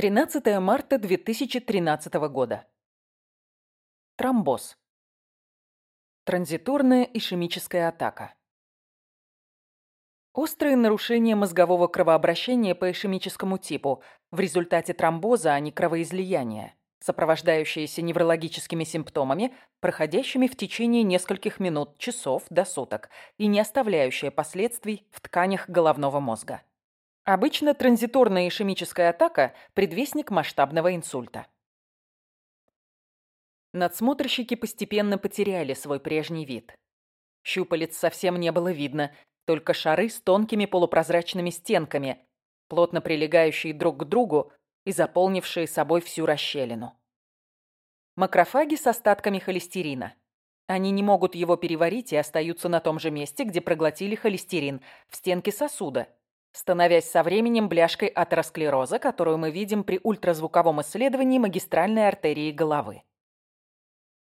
13 марта 2013 года. Тромбоз. Транзиторная ишемическая атака. Острые нарушения мозгового кровообращения по ишемическому типу в результате тромбоза, а не кровоизлияния, сопровождающиеся неврологическими симптомами, проходящими в течение нескольких минут, часов до суток и не оставляющие последствий в тканях головного мозга. Обычно транзиторная ишемическая атака – предвестник масштабного инсульта. Надсмотрщики постепенно потеряли свой прежний вид. Щупалец совсем не было видно, только шары с тонкими полупрозрачными стенками, плотно прилегающие друг к другу и заполнившие собой всю расщелину. Макрофаги с остатками холестерина. Они не могут его переварить и остаются на том же месте, где проглотили холестерин, в стенке сосуда – становясь со временем бляшкой атеросклероза, которую мы видим при ультразвуковом исследовании магистральной артерии головы.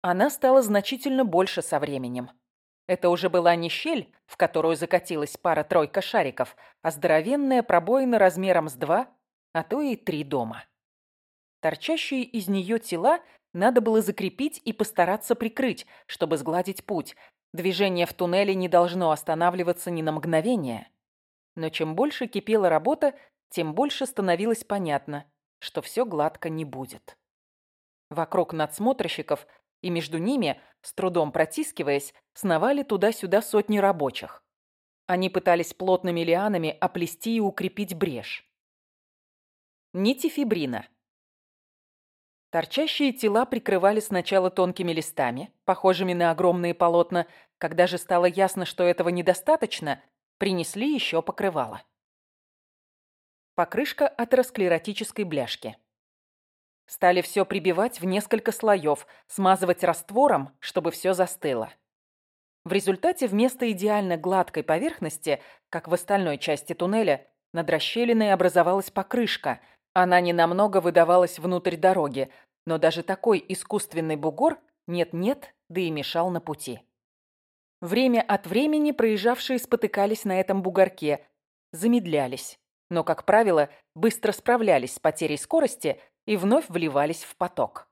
Она стала значительно больше со временем. Это уже была не щель, в которую закатилась пара-тройка шариков, а здоровенная пробоина размером с два, а то и три дома. Торчащие из нее тела надо было закрепить и постараться прикрыть, чтобы сгладить путь. Движение в туннеле не должно останавливаться ни на мгновение. Но чем больше кипела работа, тем больше становилось понятно, что все гладко не будет. Вокруг надсмотрщиков и между ними, с трудом протискиваясь, сновали туда-сюда сотни рабочих. Они пытались плотными лианами оплести и укрепить брешь. Нити фибрина. Торчащие тела прикрывали сначала тонкими листами, похожими на огромные полотна. Когда же стало ясно, что этого недостаточно, Принесли еще покрывало. Покрышка атеросклеротической бляшки. Стали все прибивать в несколько слоев, смазывать раствором, чтобы все застыло. В результате вместо идеально гладкой поверхности, как в остальной части туннеля, над расщелиной образовалась покрышка. Она ненамного выдавалась внутрь дороги, но даже такой искусственный бугор нет-нет, да и мешал на пути. Время от времени проезжавшие спотыкались на этом бугорке, замедлялись, но, как правило, быстро справлялись с потерей скорости и вновь вливались в поток.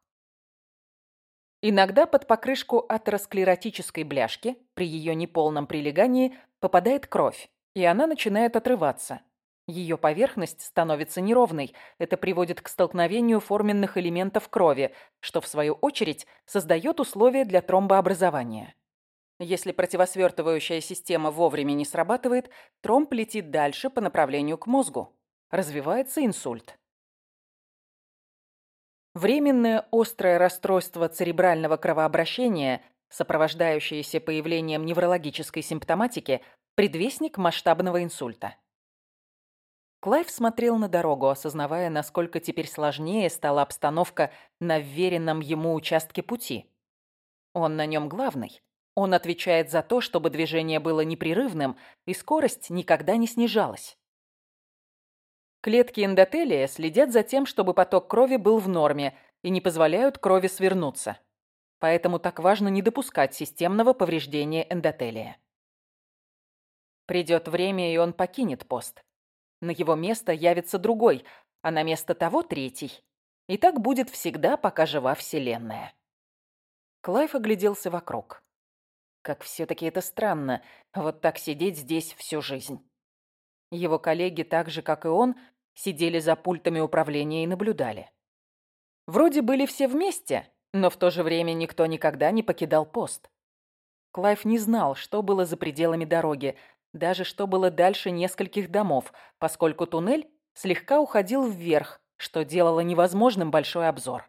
Иногда под покрышку атеросклеротической бляшки при ее неполном прилегании попадает кровь, и она начинает отрываться. Ее поверхность становится неровной. Это приводит к столкновению форменных элементов крови, что, в свою очередь, создает условия для тромбообразования. Если противосвертывающая система вовремя не срабатывает, тромб летит дальше по направлению к мозгу. Развивается инсульт. Временное острое расстройство церебрального кровообращения, сопровождающееся появлением неврологической симптоматики, предвестник масштабного инсульта. Клайв смотрел на дорогу, осознавая, насколько теперь сложнее стала обстановка на вверенном ему участке пути. Он на нем главный. Он отвечает за то, чтобы движение было непрерывным и скорость никогда не снижалась. Клетки эндотелия следят за тем, чтобы поток крови был в норме и не позволяют крови свернуться. Поэтому так важно не допускать системного повреждения эндотелия. Придет время, и он покинет пост. На его место явится другой, а на место того третий. И так будет всегда, пока жива Вселенная. Клайв огляделся вокруг. Как все-таки это странно, вот так сидеть здесь всю жизнь. Его коллеги, так же, как и он, сидели за пультами управления и наблюдали. Вроде были все вместе, но в то же время никто никогда не покидал пост. Клайв не знал, что было за пределами дороги, даже что было дальше нескольких домов, поскольку туннель слегка уходил вверх, что делало невозможным большой обзор.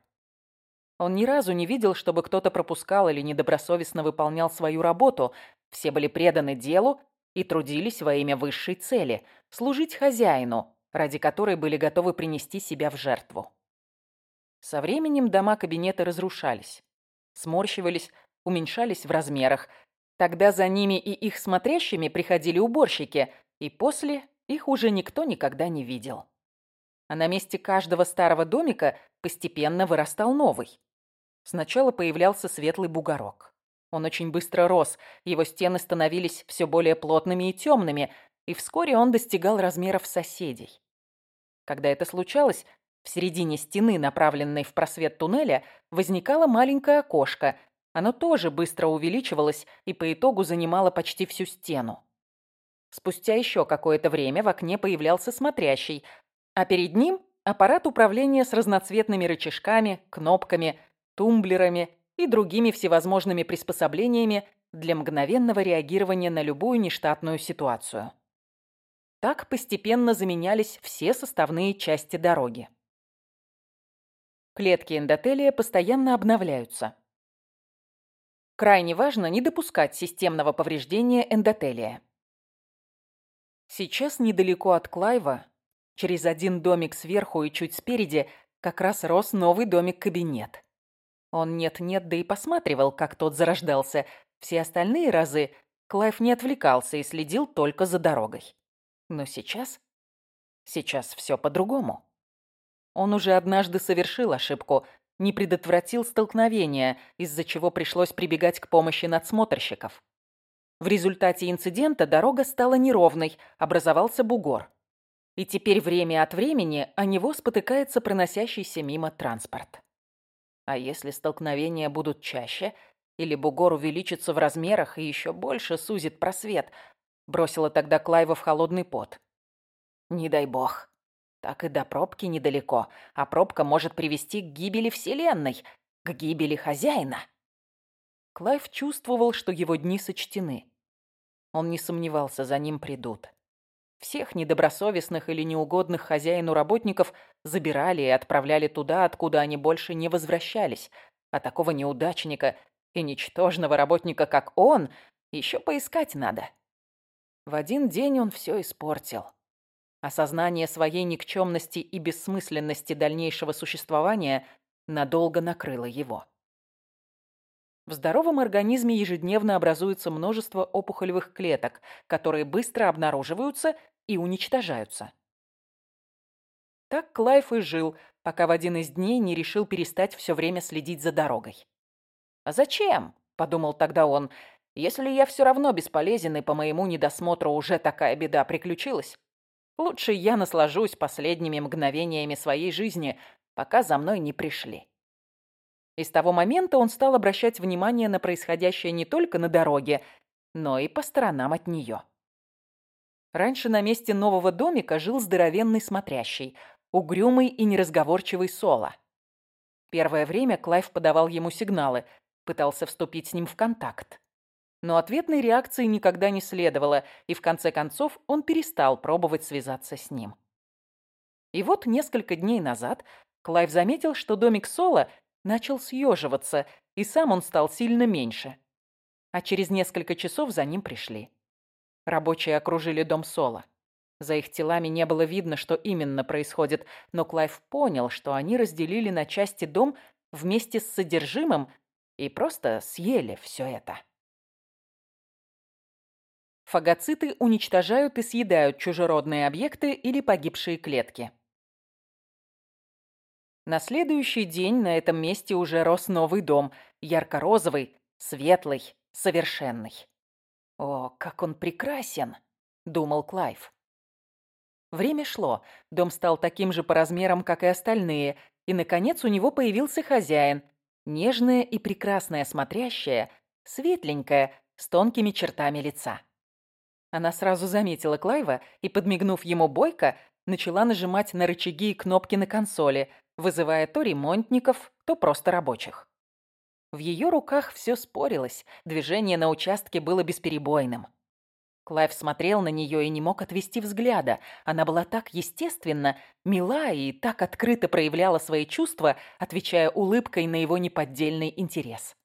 Он ни разу не видел, чтобы кто-то пропускал или недобросовестно выполнял свою работу. Все были преданы делу и трудились во имя высшей цели – служить хозяину, ради которой были готовы принести себя в жертву. Со временем дома-кабинеты разрушались, сморщивались, уменьшались в размерах. Тогда за ними и их смотрящими приходили уборщики, и после их уже никто никогда не видел. А на месте каждого старого домика постепенно вырастал новый. Сначала появлялся светлый бугорок. Он очень быстро рос, его стены становились все более плотными и темными, и вскоре он достигал размеров соседей. Когда это случалось, В середине стены, направленной в просвет туннеля, возникало маленькое окошко. Оно тоже быстро увеличивалось и по итогу занимало почти всю стену. Спустя еще какое-то время в окне появлялся смотрящий, а перед ним аппарат управления с разноцветными рычажками, кнопками, тумблерами и другими всевозможными приспособлениями для мгновенного реагирования на любую нештатную ситуацию. Так постепенно заменялись все составные части дороги. Клетки эндотелия постоянно обновляются. Крайне важно не допускать системного повреждения эндотелия. Сейчас недалеко от Клайва, через один домик сверху и чуть спереди, как раз рос новый домик-кабинет. Он нет-нет, да и посматривал, как тот зарождался. Все остальные разы Клайв не отвлекался и следил только за дорогой. Но сейчас... Сейчас все по-другому. Он уже однажды совершил ошибку, не предотвратил столкновение, из-за чего пришлось прибегать к помощи надсмотрщиков. В результате инцидента дорога стала неровной, образовался бугор. И теперь время от времени о него спотыкается проносящийся мимо транспорт. А если столкновения будут чаще, или бугор увеличится в размерах и еще больше сузит просвет, бросила тогда Клайва в холодный пот. Не дай бог. Так и до пробки недалеко, а пробка может привести к гибели Вселенной, к гибели хозяина. Клайв чувствовал, что его дни сочтены. Он не сомневался, за ним придут. Всех недобросовестных или неугодных хозяину работников забирали и отправляли туда, откуда они больше не возвращались, а такого неудачника и ничтожного работника, как он, еще поискать надо. В один день он все испортил. Осознание своей никчемности и бессмысленности дальнейшего существования надолго накрыло его. В здоровом организме ежедневно образуется множество опухолевых клеток, которые быстро обнаруживаются и уничтожаются. Так Клайф и жил, пока в один из дней не решил перестать все время следить за дорогой. «А зачем?» – подумал тогда он. «Если я все равно бесполезен и по моему недосмотру уже такая беда приключилась, лучше я наслажусь последними мгновениями своей жизни, пока за мной не пришли». И с того момента он стал обращать внимание на происходящее не только на дороге, но и по сторонам от нее. Раньше на месте нового домика жил здоровенный смотрящий, угрюмый и неразговорчивый Соло. Первое время Клайв подавал ему сигналы, пытался вступить с ним в контакт. Но ответной реакции никогда не следовало, и в конце концов он перестал пробовать связаться с ним. И вот несколько дней назад Клайв заметил, что домик Соло начал съеживаться, и сам он стал сильно меньше. А через несколько часов за ним пришли. Рабочие окружили дом Соло. За их телами не было видно, что именно происходит, но Клайв понял, что они разделили на части дом вместе с содержимым и просто съели все это. Фагоциты уничтожают и съедают чужеродные объекты или погибшие клетки. На следующий день на этом месте уже рос новый дом, ярко-розовый, светлый, совершенный. «О, как он прекрасен!» — думал Клайв. Время шло, дом стал таким же по размерам, как и остальные, и, наконец, у него появился хозяин, нежная и прекрасная смотрящая, светленькая, с тонкими чертами лица. Она сразу заметила Клайва и, подмигнув ему бойко, начала нажимать на рычаги и кнопки на консоли, вызывая то ремонтников, то просто рабочих. В ее руках все спорилось, движение на участке было бесперебойным. Клайв смотрел на нее и не мог отвести взгляда. Она была так естественна, мила и так открыто проявляла свои чувства, отвечая улыбкой на его неподдельный интерес.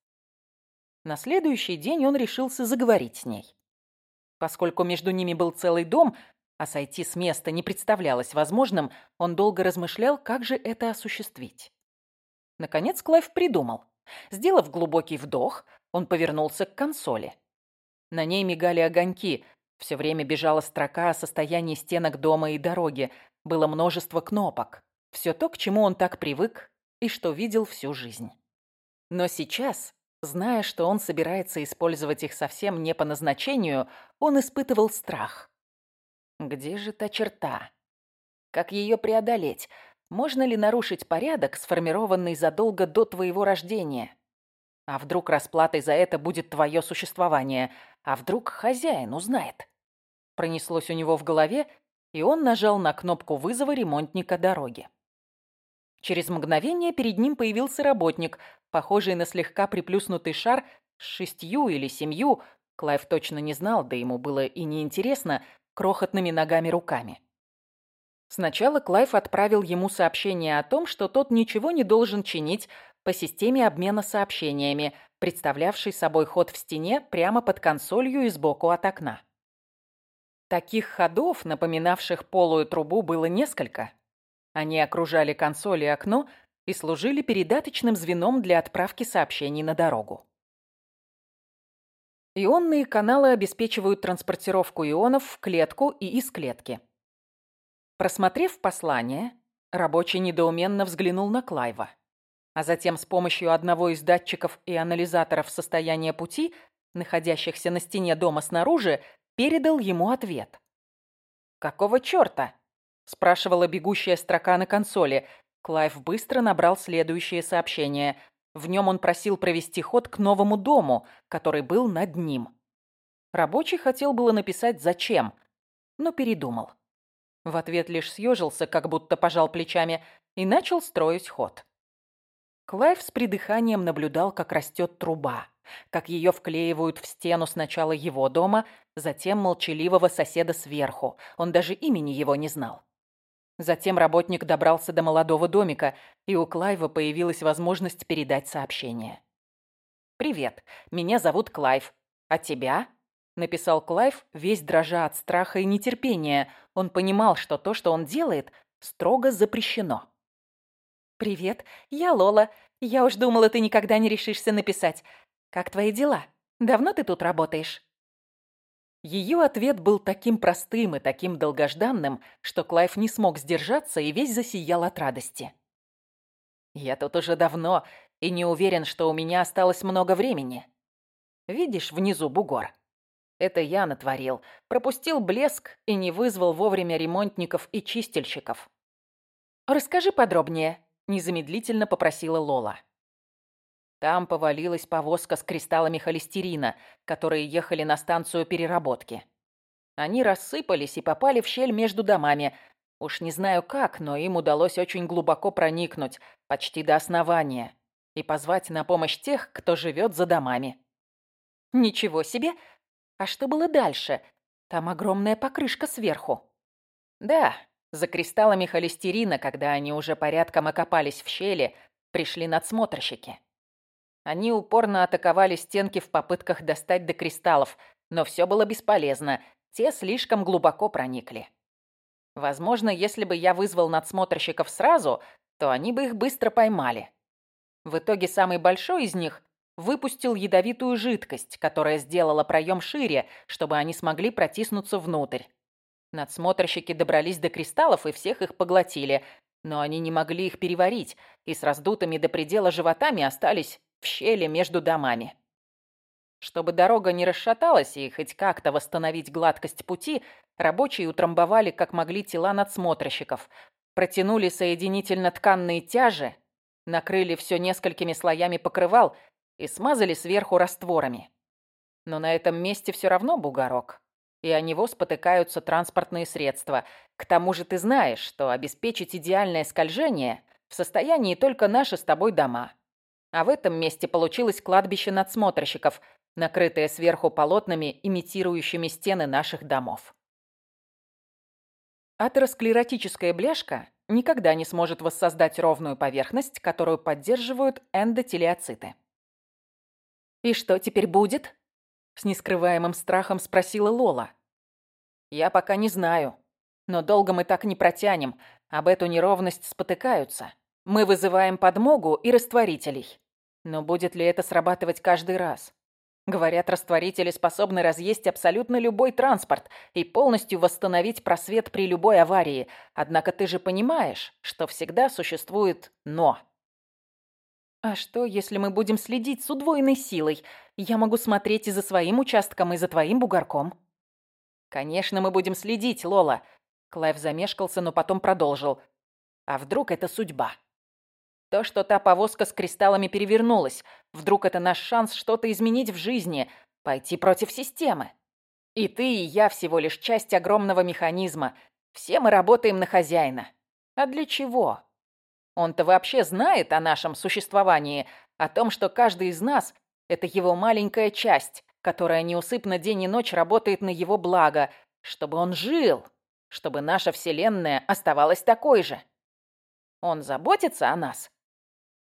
На следующий день он решился заговорить с ней. Поскольку между ними был целый дом, а сойти с места не представлялось возможным, он долго размышлял, как же это осуществить. Наконец Клайв придумал. Сделав глубокий вдох, он повернулся к консоли. На ней мигали огоньки, все время бежала строка о состоянии стенок дома и дороги, было множество кнопок. Все то, к чему он так привык и что видел всю жизнь. Но сейчас, зная, что он собирается использовать их совсем не по назначению, он испытывал страх. Где же та черта? Как ее преодолеть? можно ли нарушить порядок, сформированный задолго до твоего рождения? А вдруг расплатой за это будет твое существование? А вдруг хозяин узнает? Пронеслось у него в голове, и он нажал на кнопку вызова ремонтника дороги. Через мгновение перед ним появился работник, похожий на слегка приплюснутый шар с шестью или семью, Клайв точно не знал, да ему было и неинтересно, крохотными ногами руками. Сначала Клайв отправил ему сообщение о том, что тот ничего не должен чинить по системе обмена сообщениями, представлявшей собой ход в стене прямо под консолью и сбоку от окна. Таких ходов, напоминавших полую трубу, было несколько. Они окружали консоль и окно и служили передаточным звеном для отправки сообщений на дорогу. Ионные каналы обеспечивают транспортировку ионов в клетку и из клетки. Просмотрев послание, рабочий недоуменно взглянул на Клайва, а затем с помощью одного из датчиков и анализаторов состояния пути, находящихся на стене дома снаружи, передал ему ответ. «Какого чёрта?» – спрашивала бегущая строка на консоли. Клайв быстро набрал следующее сообщение. В нем он просил провести ход к новому дому, который был над ним. Рабочий хотел было написать «зачем», но передумал. В ответ лишь съежился, как будто пожал плечами, и начал строить ход. Клайв с придыханием наблюдал, как растет труба, как ее вклеивают в стену сначала его дома, затем молчаливого соседа сверху. Он даже имени его не знал. Затем работник добрался до молодого домика, и у Клайва появилась возможность передать сообщение. «Привет, меня зовут Клайв. А тебя?» написал Клайв, весь дрожа от страха и нетерпения. Он понимал, что то, что он делает, строго запрещено. «Привет, я Лола. Я уж думала, ты никогда не решишься написать. Как твои дела? Давно ты тут работаешь?» Ее ответ был таким простым и таким долгожданным, что Клайв не смог сдержаться и весь засиял от радости. «Я тут уже давно и не уверен, что у меня осталось много времени. Видишь внизу бугор? Это я натворил. Пропустил блеск и не вызвал вовремя ремонтников и чистильщиков. «Расскажи подробнее», – незамедлительно попросила Лола. Там повалилась повозка с кристаллами холестерина, которые ехали на станцию переработки. Они рассыпались и попали в щель между домами. Уж не знаю как, но им удалось очень глубоко проникнуть, почти до основания, и позвать на помощь тех, кто живет за домами. «Ничего себе! А что было дальше? Там огромная покрышка сверху. Да, за кристаллами холестерина, когда они уже порядком окопались в щели, пришли надсмотрщики. Они упорно атаковали стенки в попытках достать до кристаллов, но все было бесполезно, те слишком глубоко проникли. Возможно, если бы я вызвал надсмотрщиков сразу, то они бы их быстро поймали. В итоге самый большой из них выпустил ядовитую жидкость, которая сделала проем шире, чтобы они смогли протиснуться внутрь. Надсмотрщики добрались до кристаллов и всех их поглотили, но они не могли их переварить и с раздутыми до предела животами остались в щели между домами. Чтобы дорога не расшаталась и хоть как-то восстановить гладкость пути, рабочие утрамбовали как могли тела надсмотрщиков, протянули соединительно-тканные тяжи, накрыли все несколькими слоями покрывал и смазали сверху растворами. Но на этом месте все равно бугорок, и о него спотыкаются транспортные средства. К тому же ты знаешь, что обеспечить идеальное скольжение в состоянии только наши с тобой дома. А в этом месте получилось кладбище надсмотрщиков, накрытое сверху полотнами, имитирующими стены наших домов. Атеросклеротическая бляшка никогда не сможет воссоздать ровную поверхность, которую поддерживают эндотелеоциты. «И что теперь будет?» С нескрываемым страхом спросила Лола. «Я пока не знаю. Но долго мы так не протянем. Об эту неровность спотыкаются. Мы вызываем подмогу и растворителей. Но будет ли это срабатывать каждый раз? Говорят, растворители способны разъесть абсолютно любой транспорт и полностью восстановить просвет при любой аварии. Однако ты же понимаешь, что всегда существует «но». «А что, если мы будем следить с удвоенной силой? Я могу смотреть и за своим участком, и за твоим бугорком». «Конечно, мы будем следить, Лола». Клайв замешкался, но потом продолжил. А вдруг это судьба? То, что та повозка с кристаллами перевернулась, вдруг это наш шанс что-то изменить в жизни, пойти против системы. И ты, и я всего лишь часть огромного механизма. Все мы работаем на хозяина. А для чего? Он-то вообще знает о нашем существовании, о том, что каждый из нас — это его маленькая часть, которая неусыпно день и ночь работает на его благо, чтобы он жил, чтобы наша Вселенная оставалась такой же. Он заботится о нас?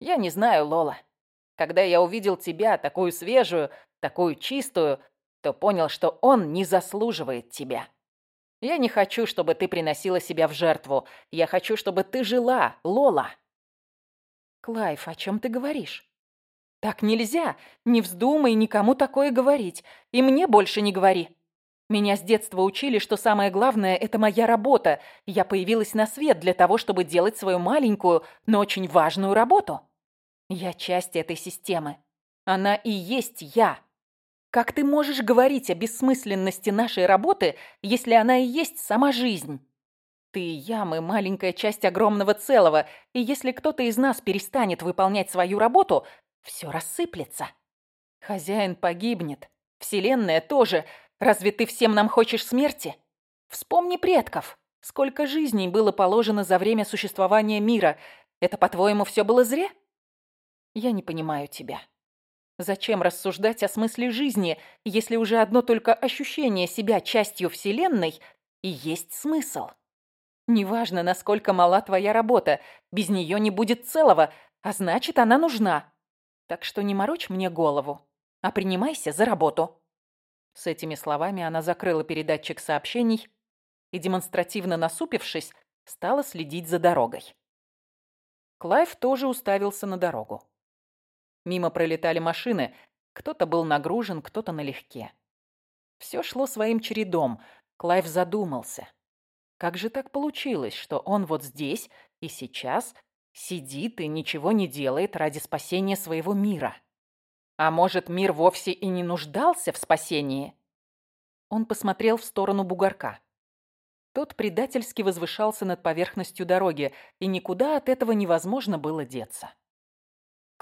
Я не знаю, Лола. Когда я увидел тебя, такую свежую, такую чистую, то понял, что он не заслуживает тебя. Я не хочу, чтобы ты приносила себя в жертву. Я хочу, чтобы ты жила, Лола. Клайв, о чем ты говоришь? Так нельзя. Не вздумай никому такое говорить. И мне больше не говори. Меня с детства учили, что самое главное – это моя работа. Я появилась на свет для того, чтобы делать свою маленькую, но очень важную работу. Я часть этой системы. Она и есть я. Как ты можешь говорить о бессмысленности нашей работы, если она и есть сама жизнь? Ты и я, мы маленькая часть огромного целого, и если кто-то из нас перестанет выполнять свою работу, все рассыплется. Хозяин погибнет, Вселенная тоже. Разве ты всем нам хочешь смерти? Вспомни предков. Сколько жизней было положено за время существования мира. Это, по-твоему, все было зря? Я не понимаю тебя. Зачем рассуждать о смысле жизни, если уже одно только ощущение себя частью Вселенной и есть смысл? Неважно, насколько мала твоя работа, без нее не будет целого, а значит, она нужна. Так что не морочь мне голову, а принимайся за работу». С этими словами она закрыла передатчик сообщений и, демонстративно насупившись, стала следить за дорогой. Клайв тоже уставился на дорогу. Мимо пролетали машины, кто-то был нагружен, кто-то налегке. Все шло своим чередом. Клайв задумался. Как же так получилось, что он вот здесь и сейчас сидит и ничего не делает ради спасения своего мира? А может, мир вовсе и не нуждался в спасении? Он посмотрел в сторону бугорка. Тот предательски возвышался над поверхностью дороги, и никуда от этого невозможно было деться.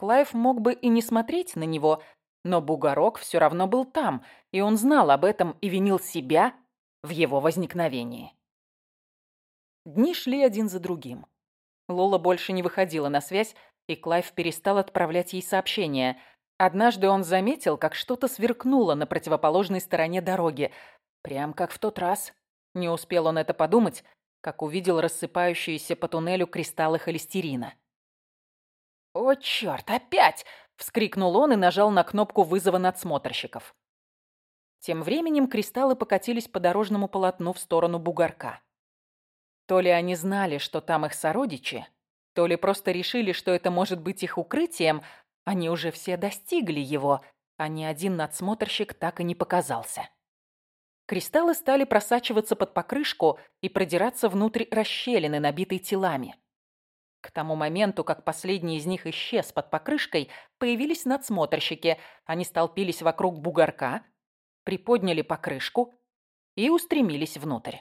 Клайв мог бы и не смотреть на него, но бугорок все равно был там, и он знал об этом и винил себя в его возникновении. Дни шли один за другим. Лола больше не выходила на связь, и Клайв перестал отправлять ей сообщения. Однажды он заметил, как что-то сверкнуло на противоположной стороне дороги, прям как в тот раз. Не успел он это подумать, как увидел рассыпающиеся по туннелю кристаллы холестерина. «О, черт, опять!» — вскрикнул он и нажал на кнопку вызова надсмотрщиков. Тем временем кристаллы покатились по дорожному полотну в сторону бугорка. То ли они знали, что там их сородичи, то ли просто решили, что это может быть их укрытием, они уже все достигли его, а ни один надсмотрщик так и не показался. Кристаллы стали просачиваться под покрышку и продираться внутрь расщелины, набитой телами. К тому моменту, как последний из них исчез под покрышкой, появились надсмотрщики. Они столпились вокруг бугорка, приподняли покрышку и устремились внутрь.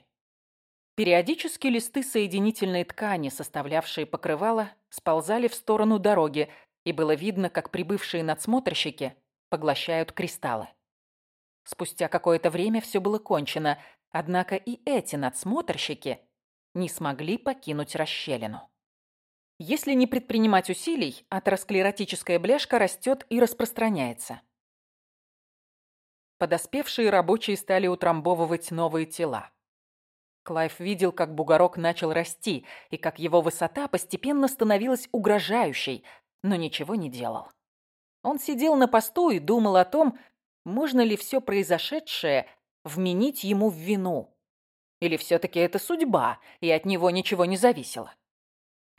Периодически листы соединительной ткани, составлявшие покрывало, сползали в сторону дороги, и было видно, как прибывшие надсмотрщики поглощают кристаллы. Спустя какое-то время все было кончено, однако и эти надсмотрщики не смогли покинуть расщелину. Если не предпринимать усилий, атеросклеротическая бляшка растет и распространяется. Подоспевшие рабочие стали утрамбовывать новые тела. Клайв видел, как бугорок начал расти, и как его высота постепенно становилась угрожающей, но ничего не делал. Он сидел на посту и думал о том, можно ли все произошедшее вменить ему в вину. Или все-таки это судьба, и от него ничего не зависело.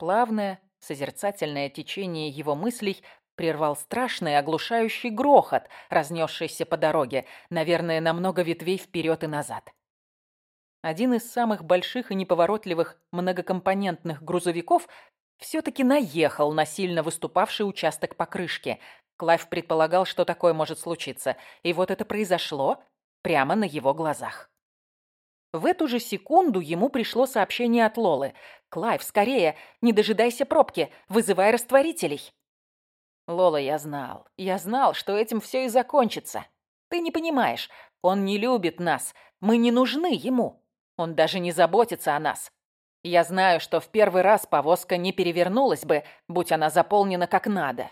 Плавное, созерцательное течение его мыслей прервал страшный оглушающий грохот, разнесшийся по дороге, наверное, на много ветвей вперед и назад. Один из самых больших и неповоротливых многокомпонентных грузовиков все-таки наехал на сильно выступавший участок покрышки. Клайв предполагал, что такое может случиться, и вот это произошло прямо на его глазах. В эту же секунду ему пришло сообщение от Лолы. «Клайв, скорее! Не дожидайся пробки! Вызывай растворителей!» «Лола, я знал. Я знал, что этим все и закончится. Ты не понимаешь. Он не любит нас. Мы не нужны ему. Он даже не заботится о нас. Я знаю, что в первый раз повозка не перевернулась бы, будь она заполнена как надо.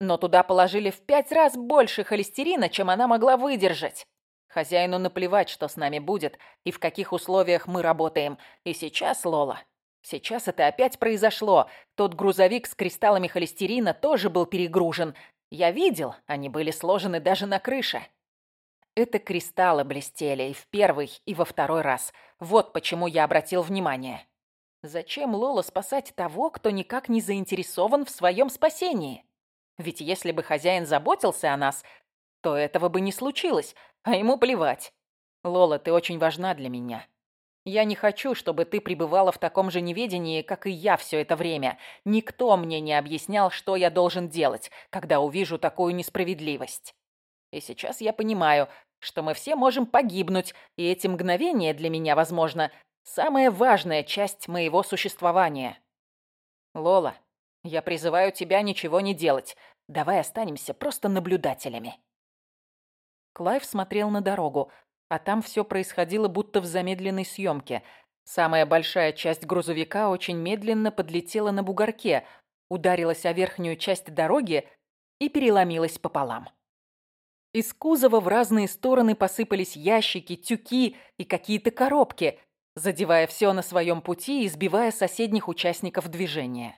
Но туда положили в пять раз больше холестерина, чем она могла выдержать. Хозяину наплевать, что с нами будет и в каких условиях мы работаем. И сейчас, Лола, сейчас это опять произошло. Тот грузовик с кристаллами холестерина тоже был перегружен. Я видел, они были сложены даже на крыше. Это кристаллы блестели и в первый, и во второй раз. Вот почему я обратил внимание. Зачем Лола спасать того, кто никак не заинтересован в своем спасении? Ведь если бы хозяин заботился о нас, то этого бы не случилось, а ему плевать. Лола, ты очень важна для меня. Я не хочу, чтобы ты пребывала в таком же неведении, как и я все это время. Никто мне не объяснял, что я должен делать, когда увижу такую несправедливость. И сейчас я понимаю, что мы все можем погибнуть, и эти мгновения для меня, возможно, самая важная часть моего существования. Лола, я призываю тебя ничего не делать. Давай останемся просто наблюдателями. Клайв смотрел на дорогу, а там все происходило будто в замедленной съемке. Самая большая часть грузовика очень медленно подлетела на бугорке, ударилась о верхнюю часть дороги и переломилась пополам. Из кузова в разные стороны посыпались ящики, тюки и какие-то коробки, задевая все на своем пути и сбивая соседних участников движения.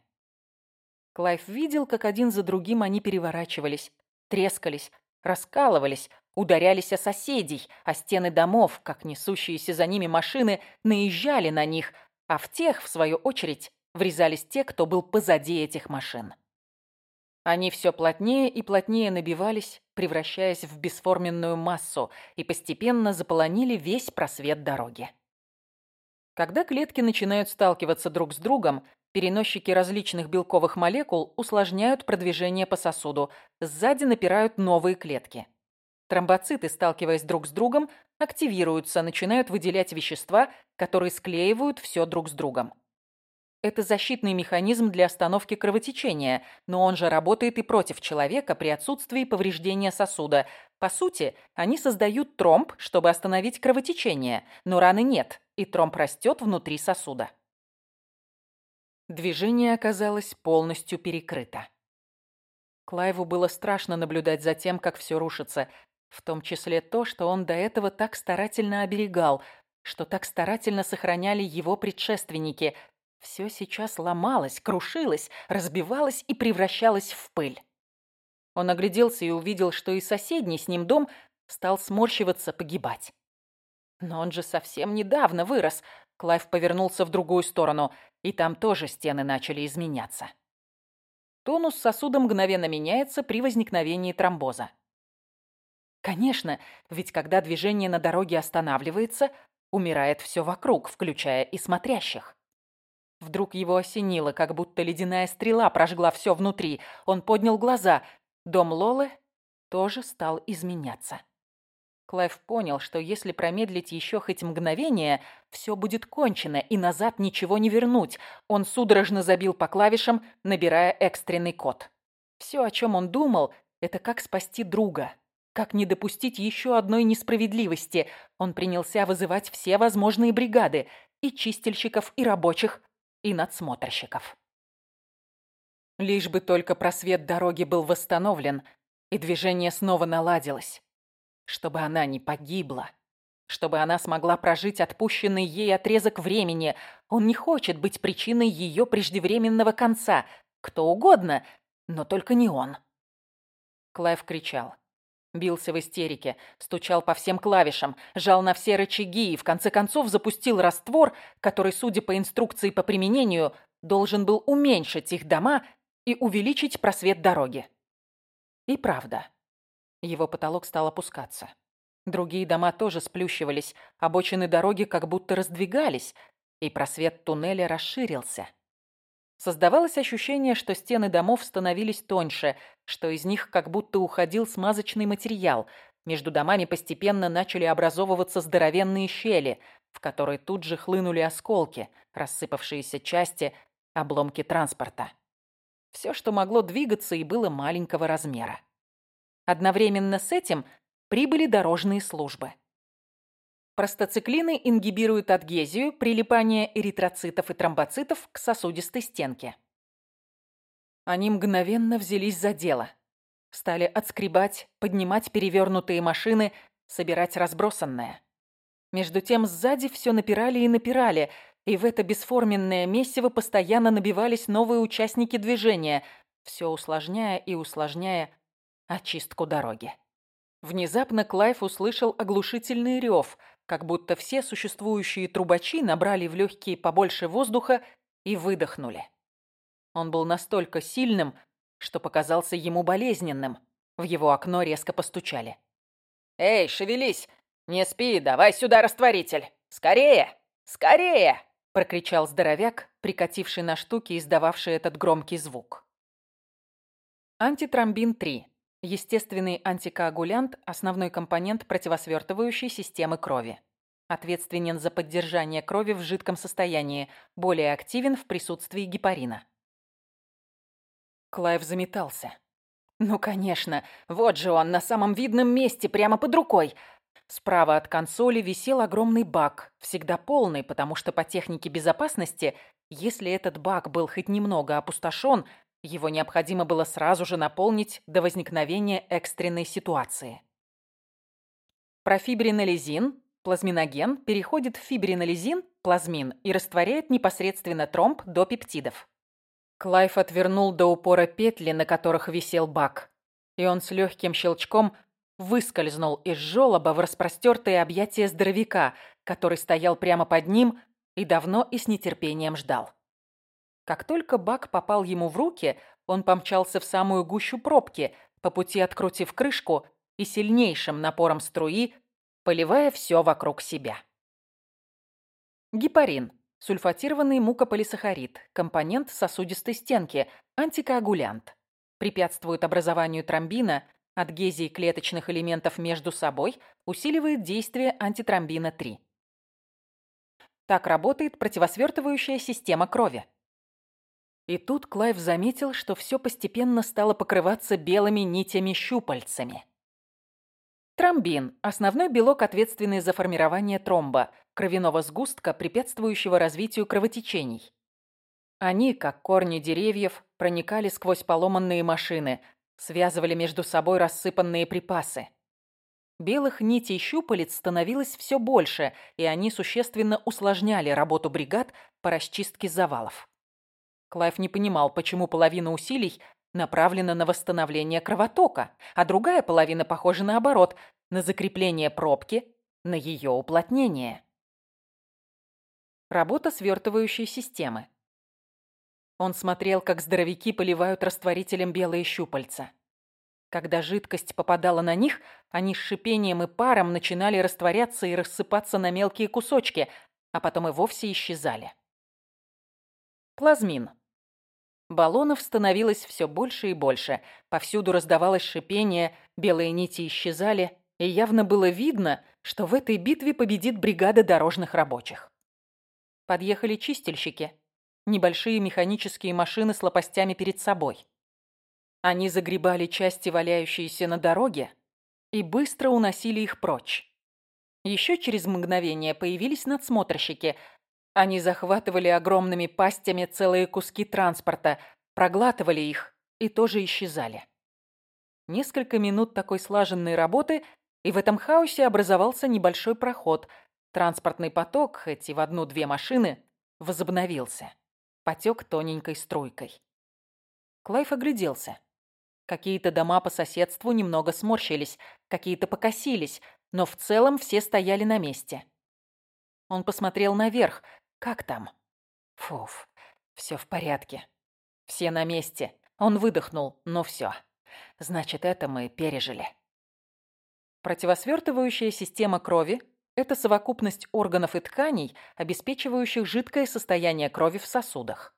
Клайв видел, как один за другим они переворачивались, трескались, раскалывались, ударялись о соседей, о стены домов, как несущиеся за ними машины наезжали на них, а в тех, в свою очередь, врезались те, кто был позади этих машин. Они все плотнее и плотнее набивались, превращаясь в бесформенную массу, и постепенно заполонили весь просвет дороги. Когда клетки начинают сталкиваться друг с другом, переносчики различных белковых молекул усложняют продвижение по сосуду, сзади напирают новые клетки. Тромбоциты, сталкиваясь друг с другом, активируются, начинают выделять вещества, которые склеивают все друг с другом. Это защитный механизм для остановки кровотечения, но он же работает и против человека при отсутствии повреждения сосуда. По сути, они создают тромб, чтобы остановить кровотечение, но раны нет, и тромб растет внутри сосуда. Движение оказалось полностью перекрыто. Клайву было страшно наблюдать за тем, как все рушится, в том числе то, что он до этого так старательно оберегал, что так старательно сохраняли его предшественники. Все сейчас ломалось, крушилось, разбивалось и превращалось в пыль. Он огляделся и увидел, что и соседний с ним дом стал сморщиваться, погибать. Но он же совсем недавно вырос. Клайв повернулся в другую сторону, и там тоже стены начали изменяться. Тонус сосуда мгновенно меняется при возникновении тромбоза. Конечно, ведь когда движение на дороге останавливается, умирает все вокруг, включая и смотрящих. Вдруг его осенило, как будто ледяная стрела прожгла все внутри. Он поднял глаза. Дом Лолы тоже стал изменяться. Клайв понял, что если промедлить еще хоть мгновение, все будет кончено, и назад ничего не вернуть. Он судорожно забил по клавишам, набирая экстренный код. Все, о чем он думал, это как спасти друга, как не допустить еще одной несправедливости? Он принялся вызывать все возможные бригады. И чистильщиков, и рабочих, и надсмотрщиков. Лишь бы только просвет дороги был восстановлен, и движение снова наладилось. Чтобы она не погибла. Чтобы она смогла прожить отпущенный ей отрезок времени. Он не хочет быть причиной ее преждевременного конца. Кто угодно, но только не он. Клайв кричал. Бился в истерике, стучал по всем клавишам, жал на все рычаги и в конце концов запустил раствор, который, судя по инструкции по применению, должен был уменьшить их дома и увеличить просвет дороги. И правда. Его потолок стал опускаться. Другие дома тоже сплющивались, обочины дороги как будто раздвигались, и просвет туннеля расширился. Создавалось ощущение, что стены домов становились тоньше, что из них как будто уходил смазочный материал. Между домами постепенно начали образовываться здоровенные щели. в который тут же хлынули осколки, рассыпавшиеся части, обломки транспорта. Все, что могло двигаться и было маленького размера. Одновременно с этим прибыли дорожные службы. Простоциклины ингибируют адгезию, прилипание эритроцитов и тромбоцитов к сосудистой стенке. Они мгновенно взялись за дело. Стали отскребать, поднимать перевернутые машины, собирать разбросанное. Между тем сзади все напирали и напирали, и в это бесформенное месиво постоянно набивались новые участники движения, все усложняя и усложняя очистку дороги. Внезапно Клайв услышал оглушительный рев, как будто все существующие трубачи набрали в легкие побольше воздуха и выдохнули. Он был настолько сильным, что показался ему болезненным. В его окно резко постучали. «Эй, шевелись! Не спи, давай сюда растворитель! Скорее! Скорее!» прокричал здоровяк, прикативший на штуки, издававший этот громкий звук. Антитромбин-3. Естественный антикоагулянт – основной компонент противосвертывающей системы крови. Ответственен за поддержание крови в жидком состоянии, более активен в присутствии гепарина. Клайв заметался. Ну, конечно, вот же он, на самом видном месте, прямо под рукой. Справа от консоли висел огромный бак, всегда полный, потому что по технике безопасности, если этот бак был хоть немного опустошен, его необходимо было сразу же наполнить до возникновения экстренной ситуации. Профибринолизин, плазминоген, переходит в фибринолизин, плазмин, и растворяет непосредственно тромб до пептидов. Клайв отвернул до упора петли, на которых висел бак, и он с легким щелчком выскользнул из жёлоба в распростертые объятия здоровяка, который стоял прямо под ним и давно и с нетерпением ждал. Как только бак попал ему в руки, он помчался в самую гущу пробки, по пути открутив крышку и сильнейшим напором струи, поливая все вокруг себя. Гепарин. Сульфатированный мукополисахарид. Компонент сосудистой стенки. Антикоагулянт. Препятствует образованию тромбина, адгезии клеточных элементов между собой, усиливает действие антитромбина-3. Так работает противосвертывающая система крови. И тут Клайв заметил, что все постепенно стало покрываться белыми нитями-щупальцами. Тромбин – основной белок, ответственный за формирование тромба, кровяного сгустка, препятствующего развитию кровотечений. Они, как корни деревьев, проникали сквозь поломанные машины, связывали между собой рассыпанные припасы. Белых нитей щупалец становилось все больше, и они существенно усложняли работу бригад по расчистке завалов. Клайв не понимал, почему половина усилий направлена на восстановление кровотока, а другая половина, похожа наоборот, на закрепление пробки, на ее уплотнение. Работа свертывающей системы. Он смотрел, как здоровяки поливают растворителем белые щупальца. Когда жидкость попадала на них, они с шипением и паром начинали растворяться и рассыпаться на мелкие кусочки, а потом и вовсе исчезали. Плазмин. Баллонов становилось все больше и больше. Повсюду раздавалось шипение, белые нити исчезали, и явно было видно, что в этой битве победит бригада дорожных рабочих. Подъехали чистильщики небольшие механические машины с лопастями перед собой. Они загребали части, валяющиеся на дороге, и быстро уносили их прочь. Еще через мгновение появились надсмотрщики. Они захватывали огромными пастями целые куски транспорта, проглатывали их и тоже исчезали. Несколько минут такой слаженной работы, и в этом хаосе образовался небольшой проход. Транспортный поток, хоть и в одну-две машины, возобновился потек тоненькой струйкой. Клайв огляделся. Какие-то дома по соседству немного сморщились, какие-то покосились, но в целом все стояли на месте. Он посмотрел наверх. Как там? Фуф, все в порядке. Все на месте. Он выдохнул, ну все. Значит, это мы пережили. Противосвертывающая система крови это совокупность органов и тканей, обеспечивающих жидкое состояние крови в сосудах.